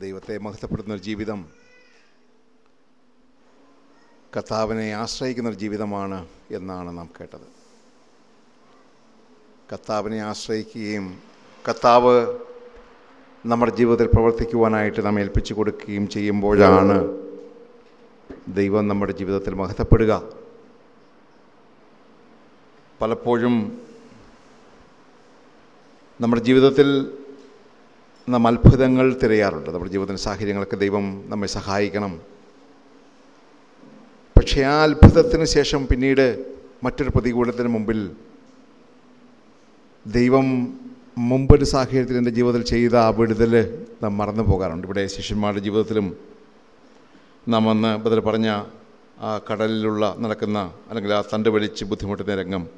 ദൈവത്തെ മഹത്വപ്പെടുന്ന ഒരു ജീവിതം. കർത്താവിനെ ആശ്രയിക്കുന്ന ഒരു ജീവിതമാണ് എന്നാണ് നാം കേട്ടത്. കർത്താവിനെ ആശ്രയിക്കുകയും കർത്താവ് നമ്മുടെ ജീവിതത്തിൽ പ്രവർത്തിക്കുവാനായിട്ട് നാം ഏൽപ്പിച്ചു കൊടുക്കുകയും ചെയ്യുമ്പോഴാണ് ദൈവം നമ്മുടെ ജീവിതത്തിൽ മഹത്വപ്പെടുക. പലപ്പോഴും നമ്മുടെ ജീവിതത്തിൽ നാം അത്ഭുതങ്ങൾ തിരയാറുണ്ട്. നമ്മുടെ ജീവിതത്തിന്റെ സാഹചര്യങ്ങളൊക്കെ ദൈവം നമ്മെ സഹായിക്കണം. പക്ഷേ ആ അത്ഭുതത്തിന് ശേഷം പിന്നീട് മറ്റൊരു പ്രതികൂലത്തിന് മുമ്പിൽ ദൈവം മുമ്പൊരു സാഹചര്യത്തിൽ എന്റെ ജീവിതത്തിൽ ചെയ്ത ആ വിടുതൽ നാം മറന്നു പോകാറുണ്ട്. ഇവിടെ ശിഷ്യന്മാരുടെ ജീവിതത്തിലും നാം അന്ന് ബദൽ പറഞ്ഞ ആ കടലിലുള്ള നടക്കുന്ന അല്ലെങ്കിൽ ആ തണ്ട് വലിച്ച് ബുദ്ധിമുട്ടുന്ന രംഗം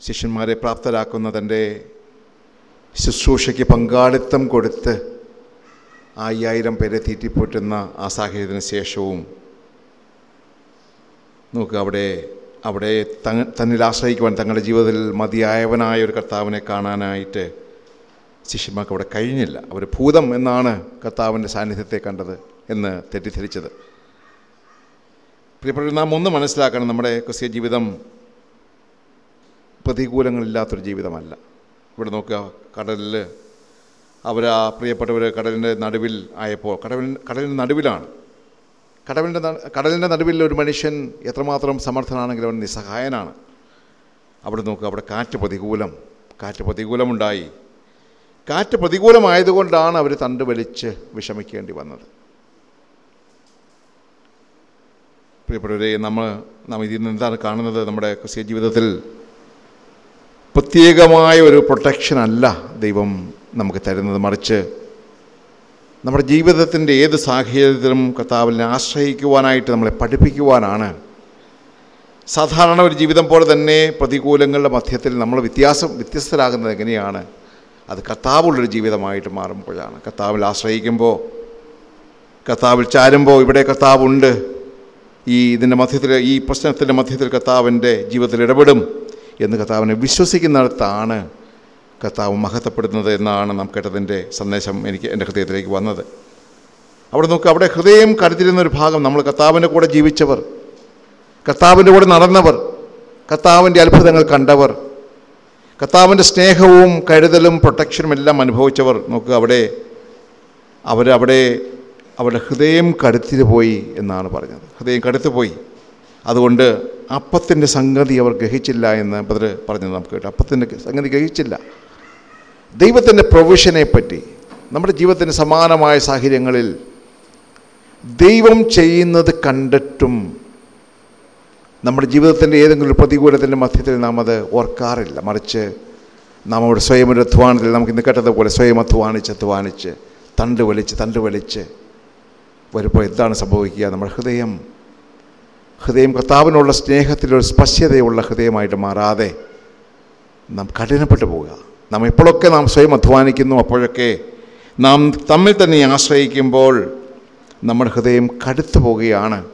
ശിഷ്യന്മാരെ പ്രാപ്തരാക്കുന്ന തന്റെ ശുശ്രൂഷയ്ക്ക് പങ്കാളിത്തം കൊടുത്ത് അയ്യായിരം പേരെ തീറ്റിപ്പോറ്റുന്ന ആ സാഹചര്യത്തിന് ശേഷവും നോക്കുക അവിടെ അവിടെ തന്നിൽ ആശ്രയിക്കുവാൻ തങ്ങളുടെ ജീവിതത്തിൽ മതിയായവനായ ഒരു കർത്താവിനെ കാണാനായിട്ട് ശിഷ്യന്മാർക്ക് അവിടെ കഴിഞ്ഞില്ല. അവർ ഭൂതം എന്നാണ് കർത്താവിന്റെ സാന്നിധ്യത്തെ കണ്ടത് എന്ന് തെറ്റിദ്ധരിച്ചത്. പ്രിയപ്പെട്ട നാം ഒന്ന് മനസ്സിലാക്കണം നമ്മുടെ ക്രിസ്ത്യ ജീവിതം പ്രതികൂലങ്ങളില്ലാത്തൊരു ജീവിതമല്ല. ഇവിടെ നോക്കുക കടലിൽ അവർ ആ പ്രിയപ്പെട്ടവർ കടലിന്റെ നടുവിൽ ആയപ്പോൾ കടവിൽ കടലിന്റെ നടുവിലാണ്. കടവിന്റെ കടലിന്റെ നടുവിൽ ഒരു മനുഷ്യൻ എത്രമാത്രം സമർത്ഥനാണെങ്കിലും അവൻ നിസ്സഹായനാണ്. അവിടെ നോക്കുക അവിടെ കാറ്റ് പ്രതികൂലം കാറ്റ് പ്രതികൂലമുണ്ടായി. കാറ്റ് പ്രതികൂലമായതുകൊണ്ടാണ് അവർ തണ്ട് വലിച്ച് വിഷമിക്കേണ്ടി വന്നത്. പ്രിയപ്പെട്ടവരെ നമ്മൾ നാം ഇതിൽ നിന്ന് എന്താണ് കാണുന്നത്? നമ്മുടെ ക്രിസ്ത്യ ജീവിതത്തിൽ പ്രത്യേകമായ ഒരു പ്രൊട്ടക്ഷനല്ല ദൈവം നമുക്ക് തരുന്നത്. മറിച്ച് നമ്മുടെ ജീവിതത്തിന്റെ ഏത് സാഹചര്യത്തിലും കർത്താവിനെ ആശ്രയിക്കുവാനായിട്ട് നമ്മളെ പഠിപ്പിക്കുവാനാണ്. സാധാരണ ഒരു ജീവിതം പോലെ തന്നെ പ്രതികൂലങ്ങളുടെ മധ്യത്തിൽ നമ്മൾ വ്യത്യാസം വ്യത്യസ്തരാകുന്നത് എങ്ങനെയാണ്? അത് കർത്താവുള്ളൊരു ജീവിതമായിട്ട് മാറുമ്പോഴാണ്. കർത്താവിൽ ആശ്രയിക്കുമ്പോൾ കർത്താവിൽ ചാരുമ്പോൾ ഇവിടെ കർത്താവുണ്ട്. ഈ ഇതിന്റെ മധ്യത്തിൽ ഈ പ്രശ്നത്തിന്റെ മധ്യത്തിൽ കർത്താവിന്റെ ജീവിതത്തിൽ ഇടപെടും. എന്ന് കർത്താവിനെ വിശ്വസിക്കുന്നിടത്താണ് കർത്താവ് മഹത്വപ്പെടുന്നത് എന്നാണ് നാം കേട്ടതിന്റെ സന്ദേശം എനിക്ക് എന്റെ ഹൃദയത്തിലേക്ക് വന്നത്. അവിടെ നോക്കുക അവിടെ ഹൃദയം കരുതിരുന്ന ഒരു ഭാഗം നമ്മൾ കർത്താവിന്റെ കൂടെ ജീവിച്ചവർ കർത്താവിന്റെ കൂടെ നടന്നവർ കർത്താവിന്റെ അത്ഭുതങ്ങൾ കണ്ടവർ കർത്താവിന്റെ സ്നേഹവും കരുതലും പ്രൊട്ടക്ഷനും എല്ലാം അനുഭവിച്ചവർ നോക്കുക അവിടെ അവരവിടെ അവരുടെ ഹൃദയം കടുത്തിട്ട് പോയി എന്നാണ് പറഞ്ഞത്. ഹൃദയം കടുത്തു പോയി അതുകൊണ്ട് അപ്പത്തിന്റെ സംഗതി അവർ ഗ്രഹിച്ചില്ല എന്ന് ബദർ പറഞ്ഞത് നമുക്ക് കേട്ടു. അപ്പത്തിന്റെ സംഗതി ഗ്രഹിച്ചില്ല. ദൈവത്തിന്റെ പ്രൊവിഷനെ പറ്റി നമ്മുടെ ജീവിതത്തിന് സമാനമായ സാഹചര്യങ്ങളിൽ ദൈവം ചെയ്യുന്നത് കണ്ടിട്ടും നമ്മുടെ ജീവിതത്തിന്റെ ഏതെങ്കിലും ഒരു പ്രതികൂലത്തിന്റെ മധ്യത്തിൽ നാം അത് ഓർക്കാറില്ല. മറിച്ച് നാം അവിടെ സ്വയം ഒരു അധ്വാനത്തിൽ നമുക്ക് ഇന്ന് കേട്ടതുപോലെ സ്വയം അധ്വാനിച്ച് അധ്വാനിച്ച് തണ്ട് വലിച്ച് തണ്ട് വലിച്ച് വരുമ്പോൾ എന്താണ് സംഭവിക്കുക? നമ്മുടെ ഹൃദയം ഹൃദയം കർത്താവിനുള്ള സ്നേഹത്തിലൊരു സ്പശ്യതയുള്ള ഹൃദയമായിട്ട് മാറാതെ നാം കഠിനപ്പെട്ടു പോവുക. നാം എപ്പോഴൊക്കെ നാം സ്വയം അധ്വാനിക്കുന്നു അപ്പോഴൊക്കെ നാം തമ്മിൽ തന്നെ ആശ്രയിക്കുമ്പോൾ നമ്മുടെ ഹൃദയം കടുത്തു പോവുകയാണ്.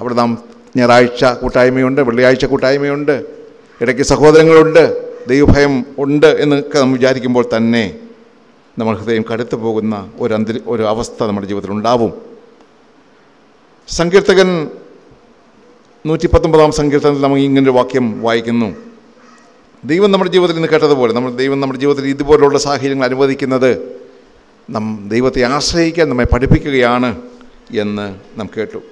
അവിടെ നാം ഞായറാഴ്ച കൂട്ടായ്മയുണ്ട് വെള്ളിയാഴ്ച കൂട്ടായ്മയുണ്ട് ഇടയ്ക്ക് സഹോദരങ്ങളുണ്ട് ദൈവഭയം ഉണ്ട് എന്നൊക്കെ നാം വിചാരിക്കുമ്പോൾ തന്നെ നമ്മൾ ഹൃദയം കടുത്തു പോകുന്ന ഒരു അന്തരി ഒരു അവസ്ഥ നമ്മുടെ ജീവിതത്തിൽ ഉണ്ടാവും. സങ്കീർത്തകൻ നൂറ്റി പത്തൊമ്പതാം സങ്കീർത്തനത്തിൽ നമ്മൾ ഇങ്ങനൊരു വാക്യം വായിക്കുന്നു. ദൈവം നമ്മുടെ ജീവിതത്തിൽ നിന്ന് കേട്ടതുപോലെ നമ്മൾ ദൈവം നമ്മുടെ ജീവിതത്തിൽ ഇതുപോലുള്ള സാഹചര്യങ്ങൾ അനുവദിക്കുന്നത് നം ദൈവത്തെ ആശ്രയിക്കാൻ നമ്മെ പഠിപ്പിക്കുകയാണ് എന്ന് നാം കേട്ടു.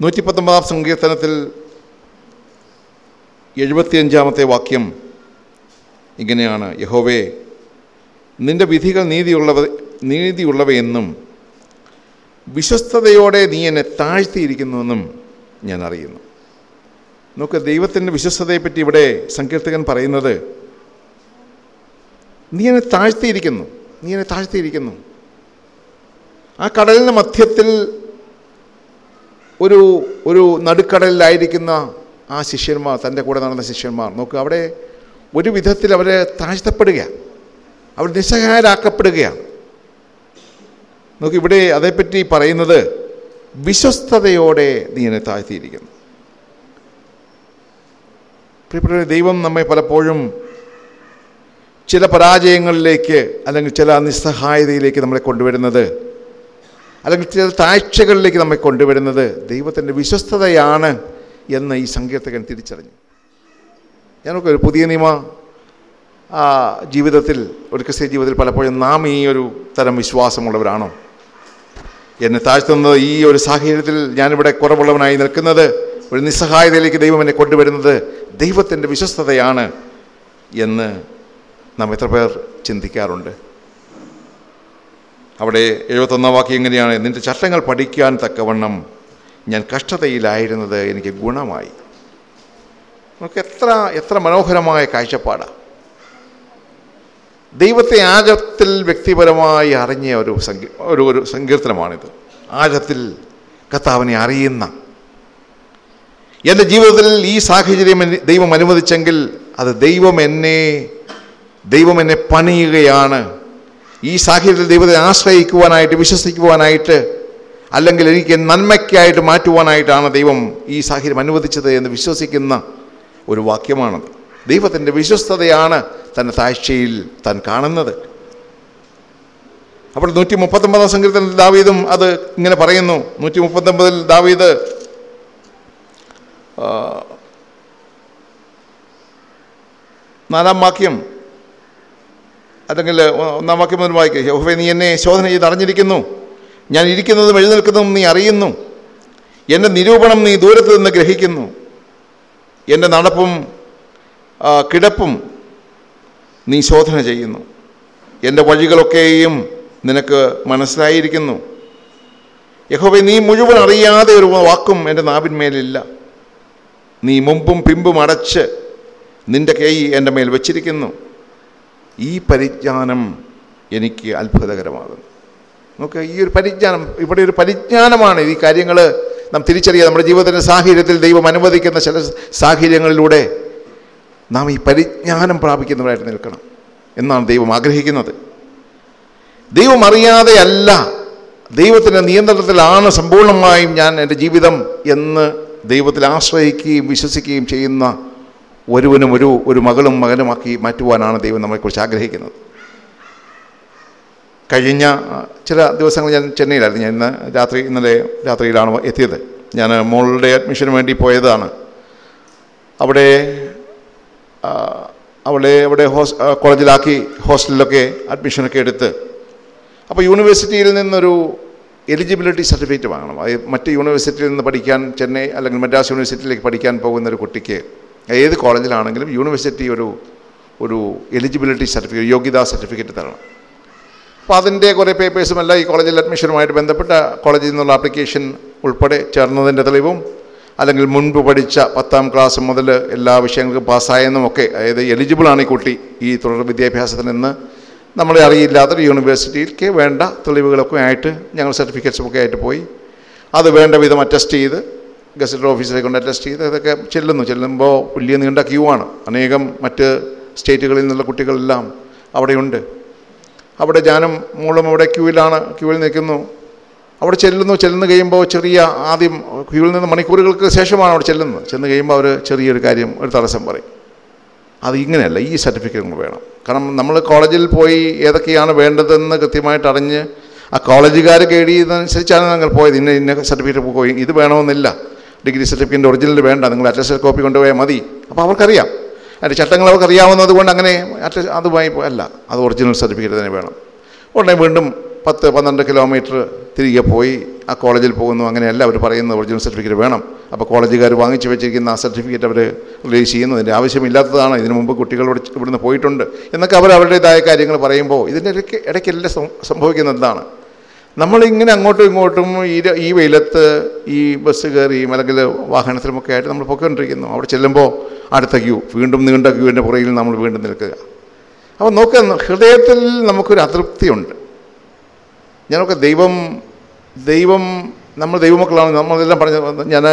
നൂറ്റി പത്തൊമ്പതാം സങ്കീർത്തനത്തിൽ എഴുപത്തിയഞ്ചാമത്തെ വാക്യം ഇങ്ങനെയാണ്. യഹോവേ നിന്റെ വിധികൾ നീതിയുള്ളവ നീതിയുള്ളവയെന്നും വിശ്വസ്തയോടെ നീ എന്നെ താഴ്ത്തിയിരിക്കുന്നുവെന്നും ഞാൻ അറിയുന്നു നോക്ക് ദൈവത്തിന്റെ വിശ്വസ്തതയെപ്പറ്റി ഇവിടെ സങ്കീർത്തകൻ പറയുന്നത് നീ എന്നെ താഴ്ത്തിയിരിക്കുന്നു നീ എന്നെ താഴ്ത്തിയിരിക്കുന്നു. ആ കടലിന്റെ മധ്യത്തിൽ ഒരു ഒരു നടുക്കടലിലായിരിക്കുന്ന ആ ശിഷ്യന്മാർ തന്റെ കൂടെ നടന്ന ശിഷ്യന്മാർ നോക്കുക അവിടെ ഒരു വിധത്തിൽ അവരെ താഴ്ത്തപ്പെടുകയാണ് അവർ നിസ്സഹായരാക്കപ്പെടുകയാണ് നോക്കി ഇവിടെ അതേപ്പറ്റി പറയുന്നത് വിശ്വസ്തയോടെ നീ എന്നെ താഴ്ത്തിയിരിക്കുന്നു. പ്രിയപ്പെട്ട ദൈവം നമ്മെ പലപ്പോഴും ചില പരാജയങ്ങളിലേക്ക് അല്ലെങ്കിൽ ചില നിസ്സഹായതയിലേക്ക് നമ്മളെ കൊണ്ടുവരുന്നത് അല്ലെങ്കിൽ ചില താഴ്ചകളിലേക്ക് നമ്മെ കൊണ്ടുവരുന്നത് ദൈവത്തിന്റെ വിശ്വസ്തതയാണ് എന്ന് ഈ സങ്കീർത്തകൻ തിരിച്ചറിഞ്ഞു. ഞാനൊക്കെ ഒരു പുതിയ നിയമ ജീവിതത്തിൽ ഒരു ക്രിസ്ത്യ ജീവിതത്തിൽ പലപ്പോഴും നാം ഈ ഒരു തരം വിശ്വാസമുള്ളവരാണോ? എന്നെ താഴ്ത്തുന്നത് ഈ ഒരു സാഹചര്യത്തിൽ ഞാനിവിടെ കുറവുള്ളവനായി നിൽക്കുന്നത് ഒരു നിസ്സഹായതയിലേക്ക് ദൈവം എന്നെ കൊണ്ടുവരുന്നത് ദൈവത്തിന്റെ വിശ്വസ്തതയാണ് എന്ന് നാം എത്ര പേർ ചിന്തിക്കാറുണ്ട്? അവിടെ എഴുപത്തൊന്നാം വാക്യം എങ്ങനെയാണ്? നിന്റെ ചട്ടങ്ങൾ പഠിക്കാൻ തക്കവണ്ണം ഞാൻ കഷ്ടതയിലായിരുന്നത് എനിക്ക് ഗുണമായി. നമുക്ക് എത്ര എത്ര മനോഹരമായ കാഴ്ചപ്പാടാണ് ദൈവത്തെ ആഴത്തിൽ വ്യക്തിപരമായി അറിഞ്ഞ ഒരു സങ്കീ ഒരു ഒരു സങ്കീർത്തനമാണിത്. ആഴത്തിൽ കർത്താവിനെ അറിയുന്ന. എന്റെ ജീവിതത്തിൽ ഈ സാഹചര്യം ദൈവം അനുവദിച്ചെങ്കിൽ അത് ദൈവം എന്നെ ദൈവം എന്നെ പണിയുകയാണ്. ഈ സാഹചര്യത്തിൽ ദൈവത്തെ ആശ്രയിക്കുവാനായിട്ട് വിശ്വസിക്കുവാനായിട്ട് അല്ലെങ്കിൽ എനിക്ക് നന്മയ്ക്കായിട്ട് മാറ്റുവാനായിട്ടാണ് ദൈവം ഈ സാഹചര്യം അനുവദിച്ചത് എന്ന് വിശ്വസിക്കുന്ന ഒരു വാക്യമാണത്. ദൈവത്തിന്റെ വിശ്വസ്തതയാണ് തന്റെ താഴ്ചയിൽ താൻ കാണുന്നത്. അപ്പോൾ നൂറ്റി മുപ്പത്തൊമ്പതാം സംഗീതത്തിൽ ദാവീദും അത് ഇങ്ങനെ പറയുന്നു. നൂറ്റി മുപ്പത്തൊമ്പതിൽ ദാവീദ് നാലാം വാക്യം അല്ലെങ്കിൽ ഒന്നാം വാക്യം മുതൽ വായിക്കുക യഹോവേ നീ എന്നെ ശോധന ചെയ്ത് അറിഞ്ഞിരിക്കുന്നു. ഞാൻ ഇരിക്കുന്നതും എഴുന്നേൽക്കുന്നതും നീ അറിയുന്നു. എന്റെ നിരൂപണം നീ ദൂരത്തു നിന്ന് ഗ്രഹിക്കുന്നു. എന്റെ നടപ്പും കിടപ്പും നീ ശോധന ചെയ്യുന്നു. എന്റെ വഴികളൊക്കെയും നിനക്ക് മനസ്സിലായിരിക്കുന്നു. യഹോബെ നീ മുഴുവൻ അറിയാതെ ഒരു വാക്കും എന്റെ നാവിന്മേലില്ല. നീ മുമ്പും പിമ്പും അടച്ച് നിന്റെ കൈ എന്റെ മേൽ വച്ചിരിക്കുന്നു. ഈ പരിജ്ഞാനം എനിക്ക് അത്ഭുതകരമാകുന്നു. നമുക്ക് ഈ ഒരു പരിജ്ഞാനം ഇവിടെ ഒരു പരിജ്ഞാനമാണ് ഈ കാര്യങ്ങൾ നാം തിരിച്ചറിയുക നമ്മുടെ ജീവിതത്തിന്റെ സാഹചര്യത്തിൽ ദൈവം അനുവദിക്കുന്ന ചില സാഹചര്യങ്ങളിലൂടെ നാം ഈ പരിജ്ഞാനം പ്രാപിക്കുന്നവരായിട്ട് നിൽക്കണം എന്നാണ് ദൈവം ആഗ്രഹിക്കുന്നത്. ദൈവം അറിയാതെ അല്ല. ദൈവത്തിന്റെ നിയന്ത്രണത്തിലാണ് സമ്പൂർണമായും ഞാൻ എന്റെ ജീവിതം എന്ന് ദൈവത്തിൽ ആശ്രയിക്കുകയും വിശ്വസിക്കുകയും ചെയ്യുന്ന ഒരുവനും ഒരു ഒരു മകളും മകനുമാക്കി മാറ്റുവാനാണ് ദൈവം നമ്മളെക്കുറിച്ച് ആഗ്രഹിക്കുന്നത്. കഴിഞ്ഞ ചില ദിവസങ്ങൾ ഞാൻ ചെന്നൈയിലായിരുന്നു. ഞാൻ ഇന്ന് രാത്രി ഇന്നലെ രാത്രിയിലാണ് എത്തിയത്. ഞാൻ മോളുടെ അഡ്മിഷന് വേണ്ടി പോയതാണ്. അവിടെ അവളെ അവിടെ ഹോസ് കോളേജിലാക്കി ഹോസ്റ്റലിലൊക്കെ അഡ്മിഷനൊക്കെ എടുത്ത്. അപ്പോൾ യൂണിവേഴ്സിറ്റിയിൽ നിന്നൊരു എലിജിബിലിറ്റി സർട്ടിഫിക്കറ്റ് വാങ്ങണം. അത് മറ്റ് യൂണിവേഴ്സിറ്റിയിൽ നിന്ന് പഠിക്കാൻ ചെന്നൈ അല്ലെങ്കിൽ മദ്രാസ് യൂണിവേഴ്സിറ്റിയിലേക്ക് പഠിക്കാൻ പോകുന്ന ഒരു കുട്ടിക്ക് ഏത് കോളേജിലാണെങ്കിലും യൂണിവേഴ്സിറ്റി ഒരു ഒരു എലിജിബിലിറ്റി സർട്ടിഫിക്കറ്റ് യോഗ്യതാ സർട്ടിഫിക്കറ്റ് തരണം. അപ്പോൾ അതിന്റെ കുറേ പേപ്പേഴ്സും എല്ലാം ഈ കോളേജിൽ അഡ്മിഷനുമായിട്ട് ബന്ധപ്പെട്ട കോളേജിൽ നിന്നുള്ള ആപ്ലിക്കേഷൻ ഉൾപ്പെടെ ചേർന്നതിന്റെ തെളിവും അല്ലെങ്കിൽ മുൻപ് പഠിച്ച പത്താം ക്ലാസ് മുതൽ എല്ലാ വിഷയങ്ങൾക്കും പാസ്സായെന്നും ഒക്കെ അതായത് എലിജിബിളാണ് ഈ കുട്ടി ഈ തുടർ വിദ്യാഭ്യാസത്തിൽ നിന്ന്. നമ്മളെ അറിയില്ലാത്തൊരു യൂണിവേഴ്സിറ്റിയിലേക്ക് വേണ്ട തെളിവുകളൊക്കെ ആയിട്ട് ഞങ്ങൾ സർട്ടിഫിക്കറ്റ്സും ഒക്കെ ആയിട്ട് പോയി. അത് വേണ്ട വിധം അറ്റസ്റ്റ് ചെയ്ത് ഗസറ്റഡ് ഓഫീസിലേക്ക് കൊണ്ട് അറ്റസ്റ്റ് ചെയ്ത് അതൊക്കെ ചെല്ലുന്നു. ചെല്ലുമ്പോൾ വലിയ നീണ്ട ക്യൂ ആണ്. അനേകം മറ്റ് സ്റ്റേറ്റുകളിൽ നിന്നുള്ള കുട്ടികളെല്ലാം അവിടെയുണ്ട്. അവിടെ ഞാനും മോളും അവിടെ ക്യൂവിലാണ് ക്യൂവിൽ നിൽക്കുന്നു. അവിടെ ചെല്ലുന്നു ചെല്ലുന്നു കഴിയുമ്പോൾ ചെറിയ ആദ്യം ക്യൂവിൽ നിന്ന് മണിക്കൂറുകൾക്ക് ശേഷമാണ് അവിടെ ചെല്ലുന്നത്. ചെന്ന് കഴിയുമ്പോൾ അവർ ചെറിയൊരു കാര്യം ഒരു തടസ്സം പറയും. അത് ഇങ്ങനെയല്ല ഈ സർട്ടിഫിക്കറ്റ് വേണം. കാരണം നമ്മൾ കോളേജിൽ പോയി ഏതൊക്കെയാണ് വേണ്ടതെന്ന് കൃത്യമായിട്ട് അറിഞ്ഞ് ആ കോളേജുകാർ ഗൈഡ് ചെയ്യുന്നതനുസരിച്ചാണ് ഞങ്ങൾ പോയത്. ഇന്ന ഇന്ന സർട്ടിഫിക്കറ്റ് പോയി ഇത് വേണമെന്നില്ല. ഡിഗ്രി സർട്ടിഫിക്കറ്റിന്റെ ഒറിജിനൽ വേണ്ട നിങ്ങൾ അറ്റസ്റ്റഡ് കോപ്പി കൊണ്ടുപോയാൽ മതി. അപ്പോൾ അവർക്കറിയാം. അതിന്റെ ചട്ടങ്ങൾ അവർക്ക് അറിയാവുന്നത് കൊണ്ട് അങ്ങനെ അറ്റ അതുമായി അല്ല അത് ഒറിജിനൽ സർട്ടിഫിക്കറ്റ് തന്നെ വേണം. ഉടനെ വീണ്ടും പത്ത് പന്ത്രണ്ട് കിലോമീറ്റർ തിരികെ പോയി ആ കോളേജിൽ പോകുന്നു. അങ്ങനെയല്ല അവർ പറയുന്നത്. ഒറിജിനൽ സർട്ടിഫിക്കറ്റ് വേണം. അപ്പോൾ കോളേജുകാർ വാങ്ങിച്ചു വെച്ചിരിക്കുന്ന ആ സർട്ടിഫിക്കറ്റ് അവർ റിലീസ് ചെയ്യുന്നു. ഇതിന്റെ ആവശ്യമില്ലാത്തതാണ്. ഇതിനു മുമ്പ് കുട്ടികൾ ഇവിടെ ഇവിടുന്ന് പോയിട്ടുണ്ട്. എന്നൊക്കെ അവർ അവരുടേതായ കാര്യങ്ങൾ പറയുമ്പോൾ ഇതിന്റെ ഇടയ്ക്ക് ഇടയ്ക്കെല്ലാം സംഭവിക്കുന്നത് എന്താണ്? നമ്മളിങ്ങനെ അങ്ങോട്ടും ഇങ്ങോട്ടും ഈ ഈ വെയിലത്ത് ഈ ബസ് കയറി അല്ലെങ്കിൽ വാഹനത്തിലുമൊക്കെ ആയിട്ട് നമ്മൾ പൊയ്ക്കൊണ്ടിരിക്കുന്നു. അവിടെ ചെല്ലുമ്പോൾ അടുത്ത ക്യൂ വീണ്ടും നീണ്ട ക്യൂവിന്റെ പുറകിൽ നമ്മൾ വീണ്ടും നിൽക്കുക. അപ്പോൾ നോക്കുക ഹൃദയത്തിൽ നമുക്കൊരു അതൃപ്തിയുണ്ട്. ഞാനൊക്കെ ദൈവം ദൈവം നമ്മൾ ദൈവമക്കളാണ്. നമ്മളെല്ലാം പറഞ്ഞ ഞാൻ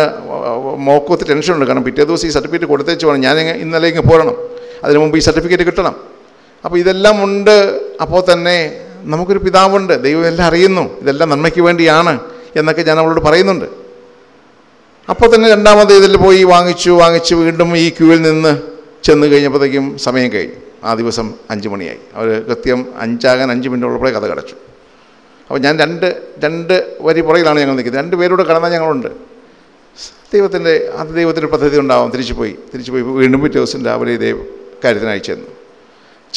മോക്കത്ത് ടെൻഷനുണ്ട് കാരണം പിറ്റേ ദിവസം ഈ സർട്ടിഫിക്കറ്റ് കൊടുത്തേച്ച് വേണം. ഞാൻ ഇന്നലെ ഇങ്ങ് പോരണം. അതിന് മുമ്പ് ഈ സർട്ടിഫിക്കറ്റ് കിട്ടണം. അപ്പോൾ ഇതെല്ലാം ഉണ്ട്. അപ്പോൾ തന്നെ നമുക്കൊരു പിതാവുണ്ട്. ദൈവം എല്ലാം അറിയുന്നു. ഇതെല്ലാം നന്മയ്ക്ക് വേണ്ടിയാണ് എന്നൊക്കെ ഞാൻ അവളോട് പറയുന്നുണ്ട്. അപ്പോൾ തന്നെ രണ്ടാമത് ഇതിൽ പോയി വാങ്ങിച്ചു വാങ്ങിച്ചു വീണ്ടും ഈ ക്യൂവിൽ നിന്ന് ചെന്ന് കഴിഞ്ഞപ്പോഴത്തേക്കും സമയം കഴിഞ്ഞു. ആ ദിവസം അഞ്ച് മണിയായി. അവർ കൃത്യം അഞ്ചാകാൻ അഞ്ച് മിനിറ്റ് ഉള്ളപ്പോഴേ കഥ കടച്ചു. അപ്പോൾ ഞാൻ രണ്ട് രണ്ട് വരി പുറകിലാണ് ഞങ്ങൾ നിൽക്കുന്നത്. രണ്ട് പേരോട് കടന്നാൽ ഞങ്ങളുണ്ട്. ദൈവത്തിന്റെ അത് ദൈവത്തിന്റെ പദ്ധതി ഉണ്ടാവും. തിരിച്ചു പോയി തിരിച്ചു പോയി വീണ്ടും പിറ്റേ ദിവസം രാവിലെ ഇതേ കാര്യത്തിനായി ചെന്നു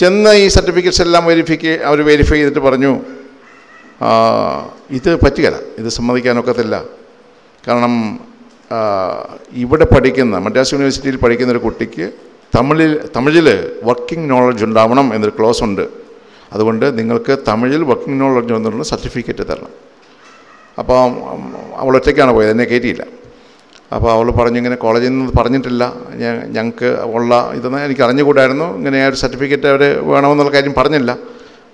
ചെന്ന് ഈ സർട്ടിഫിക്കറ്റ്സ് എല്ലാം വെരിഫിക്ക് അവർ വെരിഫൈ ചെയ്തിട്ട് പറഞ്ഞു ഇത് പറ്റുകയില്ല ഇത് സമ്മതിക്കാനൊക്കത്തില്ല. കാരണം ഇവിടെ പഠിക്കുന്ന മദ്രാസ് യൂണിവേഴ്സിറ്റിയിൽ പഠിക്കുന്ന ഒരു കുട്ടിക്ക് തമിഴിൽ തമിഴിൽ വർക്കിംഗ് നോളജ് ഉണ്ടാവണം എന്നൊരു ക്ലോസ് ഉണ്ട്. അതുകൊണ്ട് നിങ്ങൾക്ക് തമിഴിൽ വർക്കിംഗ് നോളജ് എന്നുള്ള സർട്ടിഫിക്കറ്റ് തരണം. അപ്പോൾ അവൾ ഒറ്റയ്ക്കാണ് പോയത് എന്നെ കയറ്റിയില്ല അപ്പോൾ അവൾ പറഞ്ഞു ഇങ്ങനെ കോളേജിൽ നിന്ന് പറഞ്ഞിട്ടില്ല. ഞങ്ങൾക്ക് ഉള്ള ഇതെന്ന് എനിക്ക് അറിഞ്ഞുകൂടായിരുന്നു. ഇങ്ങനെ ഒരു സർട്ടിഫിക്കറ്റ് അവർ വേണമെന്നുള്ള കാര്യം പറഞ്ഞില്ല.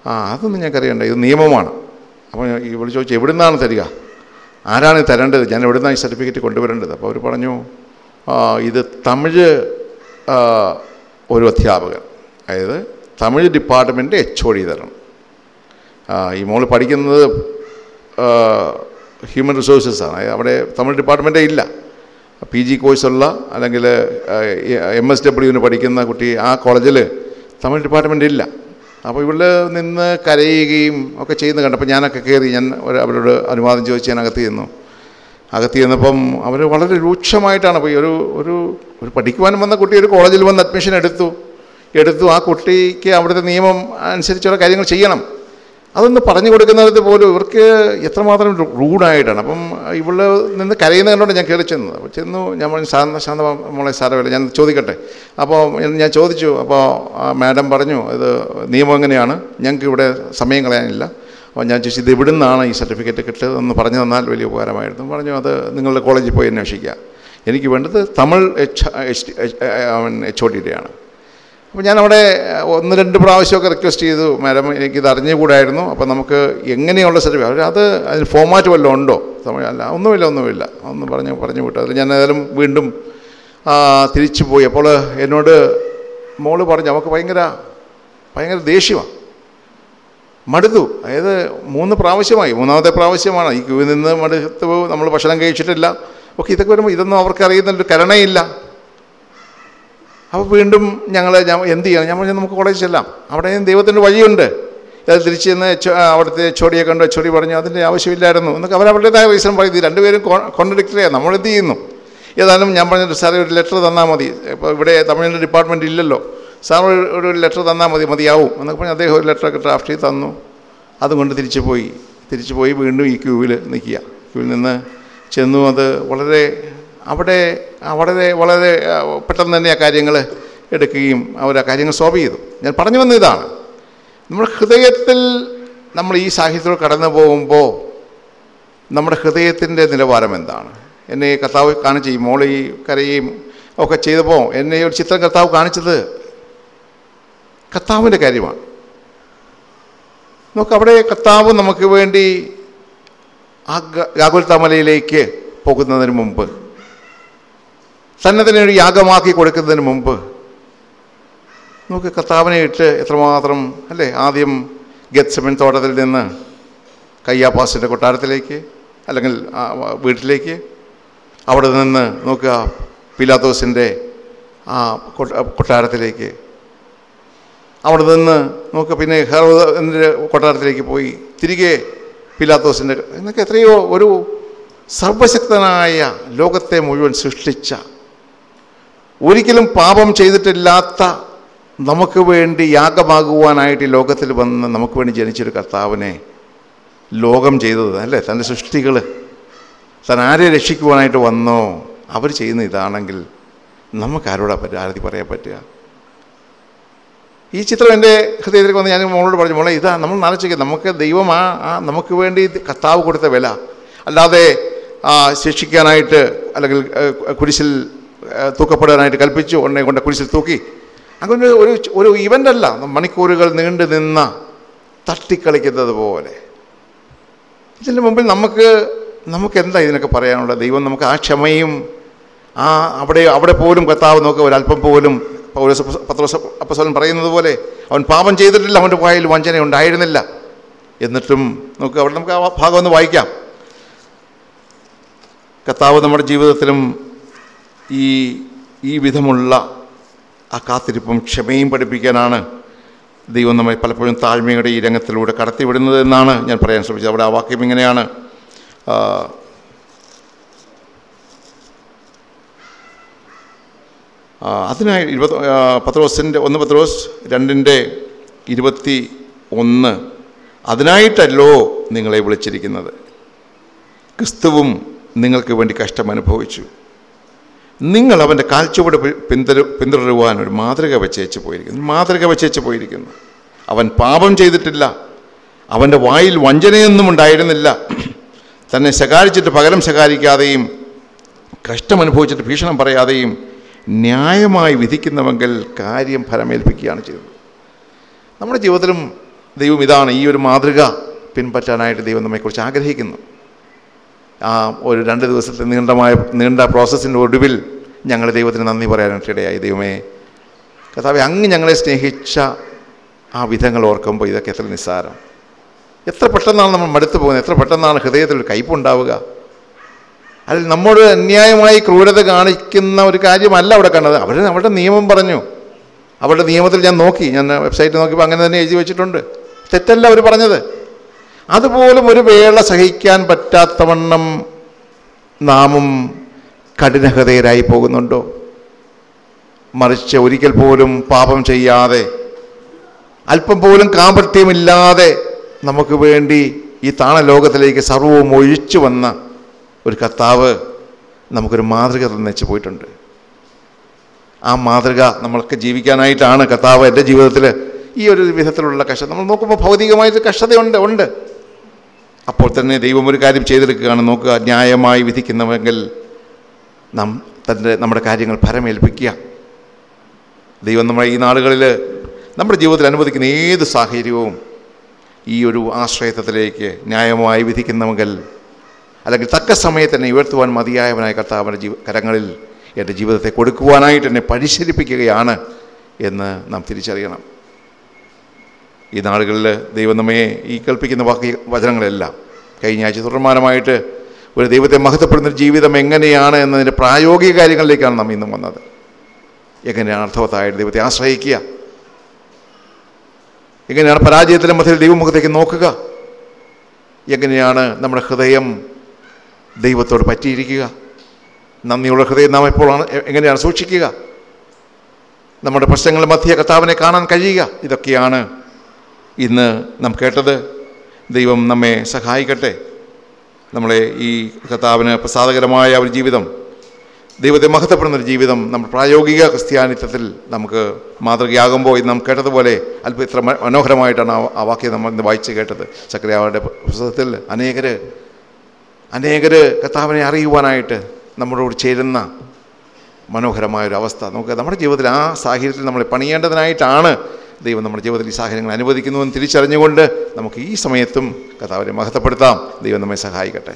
ആ അതൊന്നും ഞങ്ങൾക്കറിയണ്ട ഇത് നിയമമാണ്. അപ്പോൾ ഇവൾ ചോദിച്ചു എവിടെ നിന്നാണ് തരിക? ആരാണ് തരേണ്ടത്? ഞാൻ എവിടെ നിന്നാണ് ഈ സർട്ടിഫിക്കറ്റ് കൊണ്ടുവരേണ്ടത്? അപ്പോൾ അവർ പറഞ്ഞു ഇത് തമിഴ് ഒരു അധ്യാപകൻ. അതായത് Tamil department H O D തരണം. ഈ മോൾ പഠിക്കുന്നത് ഹ്യൂമൻ റിസോഴ്സസ് ആണ്. അവിടെ തമിഴ് ഡിപ്പാർട്ട്മെന്റേ ഇല്ല. പി ജി കോഴ്സുള്ള അല്ലെങ്കിൽ എം എസ് ഡബ്ല്യുവിന് പഠിക്കുന്ന കുട്ടി ആ കോളേജിൽ തമിഴ് ഡിപ്പാർട്ട്മെന്റ് ഇല്ല. അപ്പോൾ ഇവിടെ നിന്ന് കരയുകയും ഒക്കെ ചെയ്യുന്ന കണ്ടപ്പോൾ ഞാനൊക്കെ കയറി ഞാൻ അവരോട് അനുവാദം ചോദിച്ച് ഞാൻ അകത്ത് ചെന്നു. അകത്ത് ചെന്നപ്പം അവർ വളരെ രൂക്ഷമായിട്ടാണ് പോയി. ഒരു ഒരു ഒരു പഠിക്കുവാൻ വന്ന കുട്ടി ഒരു കോളേജിൽ വന്ന് അഡ്മിഷൻ എടുത്തു. എടുത്തു ആ കുട്ടിക്ക് അവിടുത്തെ നിയമം അനുസരിച്ചുള്ള കാര്യങ്ങൾ ചെയ്യണം. അതൊന്ന് പറഞ്ഞു കൊടുക്കുന്നത് പോലും ഇവർക്ക് എത്രമാത്രം റൂഡായിട്ടാണ്. അപ്പം ഇവിടെ നിന്ന് കരയുന്ന കണ്ടോണ്ട് ഞാൻ കയറി ചെന്നത് അപ്പോൾ ചെന്നു ഞാൻ പറഞ്ഞു ശാന്ത ശാന്ത മോളെ സാരമില്ല ഞാൻ ചോദിക്കട്ടെ. അപ്പോൾ ഞാൻ ചോദിച്ചു അപ്പോൾ മാഡം പറഞ്ഞു ഇത് നിയമം എങ്ങനെയാണ്? ഞങ്ങൾക്ക് ഇവിടെ സമയം കളയാനില്ല. അപ്പോൾ ഞാൻ ചോദിച്ചു ഇത് എവിടെ നിന്നാണ് ഈ സർട്ടിഫിക്കറ്റ് കിട്ടിയതെന്ന് പറഞ്ഞു തന്നാൽ വലിയ ഉപകാരമായിരുന്നു. പറഞ്ഞു അത് നിങ്ങളുടെ കോളേജിൽ പോയി അന്വേഷിക്കുക. എനിക്ക് വേണ്ടത് Tamil H H H O ടിയുടെയാണ് അപ്പോൾ ഞാൻ അവിടെ ഒന്ന് രണ്ട് പ്രാവശ്യമൊക്കെ റിക്വസ്റ്റ് ചെയ്തു. മാഡം എനിക്കിത് അറിഞ്ഞുകൂടായിരുന്നു. അപ്പോൾ നമുക്ക് എങ്ങനെയുള്ള അവർ അത് അതിന് ഫോമാറ്റ് വല്ലതും ഉണ്ടോ? തമിഴ് അല്ല ഒന്നുമില്ല ഒന്നുമില്ല. ഒന്ന് പറഞ്ഞു പറഞ്ഞു വിട്ടു. അതിൽ ഞാൻ ഏതായാലും വീണ്ടും തിരിച്ചു പോയി. അപ്പോൾ എന്നോട് മോൾ പറഞ്ഞു അവൾക്ക് ഭയങ്കര ഭയങ്കര ദേഷ്യമാണ് മടുത്തു. അതായത് മൂന്ന് പ്രാവശ്യമായി. മൂന്നാമത്തെ പ്രാവശ്യമാണ്. ഈ ക്യൂവിൽ നിന്ന് മടുത്ത് നമ്മൾ ഭക്ഷണം കഴിച്ചിട്ടില്ല. ഓക്കെ ഇതൊക്കെ വരുമ്പോൾ ഇതൊന്നും അവർക്ക് അറിയുന്നൊരു കരുണയില്ല. അപ്പോൾ വീണ്ടും ഞങ്ങൾ എന്ത് ചെയ്യണം? ഞാൻ പറഞ്ഞു നമുക്ക് കോളേജിൽ ചെല്ലാം. അവിടെ ദൈവത്തിന്റെ വഴിയുണ്ട്. അത് തിരിച്ച് ചെന്ന് അവിടുത്തെ എച്ചോടിയെ കണ്ടു. എച്ചോടി പറഞ്ഞു അതിന്റെ ആവശ്യമില്ലായിരുന്നു. എന്നൊക്കെ അവരവരുടേതായ റീസൺ പറയുന്നത് രണ്ടുപേരും കോൺട്രഡിക്ടറിയാണ് നമ്മൾ എന്ത് ചെയ്യുന്നു? ഏതായാലും ഞാൻ പറഞ്ഞിട്ട് സാറേ ഒരു ലെറ്റർ തന്നാൽ മതി. ഇപ്പോൾ ഇവിടെ തമിഴ്നാട് ഡിപ്പാർട്ട്മെന്റ് ഇല്ലല്ലോ. സാർ ഒരു ലെറ്റർ തന്നാൽ മതി മതിയാവും. എന്നൊക്കെ പറഞ്ഞ് അദ്ദേഹം ഒരു ലെറ്ററൊക്കെ ഡ്രാഫ്റ്റ് ചെയ്ത് തന്നു. അതുകൊണ്ട് തിരിച്ചു പോയി. തിരിച്ചു പോയി വീണ്ടും ഈ ക്യൂവിൽ നിൽക്കുക. ക്യൂവിൽ നിന്ന് ചെന്നു. അത് വളരെ അവിടെ അവിടെ വളരെ പെട്ടെന്ന് തന്നെ ആ കാര്യങ്ങൾ എടുക്കുകയും അവർ ആ കാര്യങ്ങൾ സോൾവ് ചെയ്തു. ഞാൻ പറഞ്ഞു വന്ന ഇതാണ്. നമ്മുടെ ഹൃദയത്തിൽ നമ്മൾ ഈ സാഹിത്യത്തിൽ കടന്നു പോകുമ്പോൾ നമ്മുടെ ഹൃദയത്തിന്റെ നിലവാരം എന്താണ്? എന്നെ കർത്താവ് കാണിച്ച് ഈ മോളി കരയും ഒക്കെ ചെയ്തപ്പോൾ എന്നെ ഒരു ചിത്രം കർത്താവ് കാണിച്ചത് കർത്താവിന്റെ കാര്യമാണ്. നമുക്ക് അവിടെ കർത്താവ് നമുക്ക് വേണ്ടി ആ രാഹുൽ തമലയിലേക്ക് പോകുന്നതിന് മുമ്പ് തന്നെ ഒരു യാഗമാക്കി കൊടുക്കുന്നതിന് മുമ്പ് നമുക്ക് കർത്താവിനെ ഇട്ട് എത്രമാത്രം അല്ലേ? ആദ്യം ഗത്സമൻ തോട്ടത്തിൽ നിന്ന് കയ്യാപ്പാസിന്റെ കൊട്ടാരത്തിലേക്ക് അല്ലെങ്കിൽ വീട്ടിലേക്ക്. അവിടെ നിന്ന് നോക്കുക പിലാത്തോസിന്റെ ആ കൊട്ടാരത്തിലേക്ക്. അവിടെ നിന്ന് നോക്കുക പിന്നെ ഹെറോദിന്റെ കൊട്ടാരത്തിലേക്ക് പോയി. തിരികെ പിലാത്തോസിന്റെ എന്നൊക്കെ എത്രയോ ഒരു സർവശക്തനായ ലോകത്തെ മുഴുവൻ സൃഷ്ടിച്ച ഒരിക്കലും പാപം ചെയ്തിട്ടില്ലാത്ത നമുക്ക് വേണ്ടി യാഗമാകുവാനായിട്ട് ലോകത്തിൽ വന്ന് നമുക്ക് വേണ്ടി ജനിച്ചൊരു കർത്താവിനെ ലോകം ചെയ്തത് അല്ലേ? തന്റെ സൃഷ്ടികൾ താൻ ആരെ രക്ഷിക്കുവാനായിട്ട് വന്നോ? അവർ ചെയ്യുന്ന ഇതാണെങ്കിൽ നമുക്ക് ആരോടാ പറ്റുക ആരതി പറയാൻ പറ്റുക? ഈ ചിത്രം എന്റെ ഹൃദയത്തിലേക്ക് വന്ന് ഞാൻ മോളോട് പറഞ്ഞു മോളെ ഇതാ നമ്മൾ നാലോചിക്കുക. നമുക്ക് ദൈവം ആ ആ നമുക്ക് വേണ്ടി കർത്താവ് കൊടുത്ത വില. അല്ലാതെ ശിക്ഷിക്കാനായിട്ട് അല്ലെങ്കിൽ കുരിശിൽ തൂക്കപ്പെടാനായിട്ട് കൽപ്പിച്ചു ഉടനെ കൊണ്ട് കുരിശിൽ തൂക്കി. അങ്ങനെ ഒരു ഒരു ഇവന്റ് അല്ല മണിക്കൂറുകൾ നീണ്ടു നിന്ന തട്ടിക്കളിക്കുന്നത് പോലെ. ഇതിന്റെ മുമ്പിൽ നമുക്ക് നമുക്ക് എന്താ ഇതിനൊക്കെ പറയാനുള്ളത്? ദൈവം നമുക്ക് ആ ക്ഷമയും ആ അവിടെ അവിടെ പോലും കത്താവ് നോക്കുക ഒരല്പം പോലും പൗരസ പത്രോസ് അപ്പസ്വലൻ പറയുന്നത് പോലെ അവൻ പാപം ചെയ്തിട്ടില്ല അവന്റെ വായിൽ വഞ്ചന ഉണ്ടായിരുന്നില്ല. എന്നിട്ടും നമുക്ക് അവിടെ നമുക്ക് ആ ഭാഗം ഒന്ന് വായിക്കാം. കത്താവ് നമ്മുടെ ജീവിതത്തിലും ഈ ഈ വിധമുള്ള ആ കാത്തിരിപ്പും ക്ഷമയും പഠിപ്പിക്കാനാണ് ദൈവം നമ്മെ പലപ്പോഴും താഴ്മയുടെ ഈ രംഗത്തിലൂടെ കടത്തിവിടുന്നത് എന്നാണ് ഞാൻ പറയാൻ ശ്രമിച്ചത്. അവിടെ ആ വാക്യം ഇങ്ങനെയാണ്. അതിനായി ഇരുപത് ആ, പത്രോസിന്റെ ഒന്ന് പത്രോസ് രണ്ടിന്റെ ഇരുപത്തി ഒന്ന് അതിനായിട്ടല്ലോ നിങ്ങളെ വിളിച്ചിരിക്കുന്നത്. ക്രിസ്തുവും നിങ്ങൾക്ക് വേണ്ടി കഷ്ടം അനുഭവിച്ചു. നിങ്ങൾ അവന്റെ കാൽച്ചുവട് പി- പിന്തുടരു പിന്തുടരുവാൻ ഒരു മാതൃക വെച്ചേച്ച് പോയിരിക്കുന്നു. മാതൃക വെച്ചേച്ച് പോയിരിക്കുന്നു. അവൻ പാപം ചെയ്തിട്ടില്ല. അവന്റെ വായിൽ വഞ്ചനയൊന്നും ഉണ്ടായിരുന്നില്ല. തന്നെ ശകാരിച്ചിട്ട് പകരം ശകാരിക്കാതെയും കഷ്ടമനുഭവിച്ചിട്ട് ഭീഷണം പറയാതെയും ന്യായമായി വിധിക്കുന്നവെങ്കിൽ കാര്യം ഫലമേൽപ്പിക്കുകയാണ് ചെയ്തത് നമ്മുടെ ജീവിതത്തിലും ദൈവം ഇതാണ് ഈ ഒരു മാതൃക പിൻപറ്റാനായിട്ട് ദൈവം നമ്മെക്കുറിച്ച് ആഗ്രഹിക്കുന്നു. ആ ഒരു രണ്ട് ദിവസത്തെ നീണ്ടമായ നീണ്ട പ്രോസസ്സിന്റെ ഒടുവിൽ ഞങ്ങൾ ദൈവത്തിന് നന്ദി പറയാനായിട്ട് ഇടയായി ദൈവമേ കഥാവെ അങ്ങ് ഞങ്ങളെ സ്നേഹിച്ച ആ വിധങ്ങൾ ഓർക്കുമ്പോൾ ഇതൊക്കെ എത്ര നിസ്സാരം. എത്ര പെട്ടെന്നാണ് നമ്മൾ മടുത്തു പോകുന്നത്. എത്ര പെട്ടെന്നാണ് ഹൃദയത്തിൽ ഒരു കയ്പുണ്ടാവുക അതിൽ നമ്മോട് അന്യായമായി ക്രൂരത കാണിക്കുന്ന ഒരു കാര്യമല്ല അവിടെ കണ്ടത്. അവർ അവരുടെ നിയമം പറഞ്ഞു. അവരുടെ നിയമത്തിൽ ഞാൻ നോക്കി. ഞാൻ വെബ്സൈറ്റ് നോക്കിയപ്പോൾ അങ്ങനെ തന്നെ എഴുതി വെച്ചിട്ടുണ്ട്. തെറ്റല്ല അവർ പറഞ്ഞത്. അതുപോലും ഒരു വേള സഹിക്കാൻ പറ്റാത്തവണ്ണം നാമും കഠിനഹൃദയരായി പോകുന്നുണ്ടോ? മറിച്ച് ഒരിക്കൽ പോലും പാപം ചെയ്യാതെ അല്പം പോലും കാപട്യമില്ലാതെ നമുക്ക് വേണ്ടി ഈ താണ ലോകത്തിലേക്ക് സർവവും ഒഴിച്ചു വന്ന ഒരു കർത്താവ് നമുക്കൊരു മാതൃക തന്നേച്ച് പോയിട്ടുണ്ട്. ആ മാതൃക നമ്മൾക്ക് ജീവിക്കാനായിട്ടാണ് കർത്താവ് എന്റെ ജീവിതത്തിൽ ഈ ഒരു വിധത്തിലുള്ള കഷ്ടത. നമ്മൾ നോക്കുമ്പോൾ ഭൗതികമായിട്ട് കഷ്ടതയുണ്ട് ഉണ്ട്. അപ്പോൾ തന്നെ ദൈവം ഒരു കാര്യം ചെയ്തെടുക്കുകയാണ്. നോക്കുക ന്യായമായി വിധിക്കുന്നവെങ്കിൽ നാം തന്റെ നമ്മുടെ കാര്യങ്ങൾ ഫലമേൽപ്പിക്കുക ദൈവം നമ്മുടെ ഈ നാളുകളിൽ നമ്മുടെ ജീവിതത്തിൽ അനുവദിക്കുന്ന ഏത് സാഹചര്യവും ഈ ഒരു ആശ്രയത്വത്തിലേക്ക് ന്യായമായി വിധിക്കുന്നവെങ്കിൽ അല്ലെങ്കിൽ തക്ക സമയത്ത് തന്നെ ഉയർത്തുവാൻ മതിയായവനായ കർത്താവിന്റെ ജീവ കരങ്ങളിൽ എന്റെ ജീവിതത്തെ കൊടുക്കുവാനായിട്ട് എന്നെ പരിശീലിപ്പിക്കുകയാണ് എന്ന് നാം തിരിച്ചറിയണം. ഈ നാടുകളിൽ ദൈവം ഈ കൽപ്പിക്കുന്ന വാക്യ വചനങ്ങളെല്ലാം കഴിഞ്ഞ ആഴ്ച തുടർമാനമായിട്ട് ഒരു ദൈവത്തെ മഹത്വപ്പെടുന്ന ജീവിതം എങ്ങനെയാണ് എന്നതിന്റെ പ്രായോഗിക കാര്യങ്ങളിലേക്കാണ് നാം ഇന്നും വന്നത്. എങ്ങനെയാണ് അർത്ഥവത്തായിട്ട് ദൈവത്തെ ആശ്രയിക്കുക? എങ്ങനെയാണ് പരാജയത്തിന്റെ മധ്യത്തിൽ ദൈവമുഖത്തേക്ക് നോക്കുക? എങ്ങനെയാണ് നമ്മുടെ ഹൃദയം ദൈവത്തോട് പറ്റിയിരിക്കുക? നന്ദിയുള്ള ഹൃദയം നാം എപ്പോഴാണ് എങ്ങനെയാണ് സൂക്ഷിക്കുക? നമ്മുടെ പ്രശ്നങ്ങളുടെ മധ്യ കർത്താവിനെ കാണാൻ കഴിയുക? ഇതൊക്കെയാണ് ഇന്ന് നാം കേട്ടത് ദൈവം നമ്മെ സഹായിക്കട്ടെ. നമ്മളെ ഈ കർത്താവിന് പ്രസാദകരമായ ഒരു ജീവിതം ദൈവത്തെ മഹത്വപ്പെടുന്ന ഒരു ജീവിതം നമ്മൾ പ്രായോഗിക ക്രിസ്ത്യാനിത്വത്തിൽ നമുക്ക് മാതൃകയാകുമ്പോൾ ഇന്ന് നാം കേട്ടതുപോലെ അല്പം ഇത്ര മനോഹരമായിട്ടാണ് ആ വാക്യം നമ്മൾ ഇന്ന് വായിച്ച് കേട്ടത്. ചക്രയാവരുടെ പുസ്തകത്തിൽ അനേകർ അനേകർ കർത്താവിനെ അറിയുവാനായിട്ട് നമ്മളോട് ചേരുന്ന മനോഹരമായൊരു അവസ്ഥ നമുക്ക് നമ്മുടെ ജീവിതത്തിൽ ആ സാഹചര്യത്തിൽ നമ്മൾ പണിയേണ്ടതിനായിട്ടാണ് ദൈവം നമ്മുടെ ജീവിതത്തിൽ ഈ സാഹചര്യങ്ങൾ അനുവദിക്കുന്നുവെന്ന് തിരിച്ചറിഞ്ഞുകൊണ്ട് നമുക്ക് ഈ സമയത്തും കർത്താവിനെ മഹത്വപ്പെടുത്താം. ദൈവം നമ്മെ സഹായിക്കട്ടെ.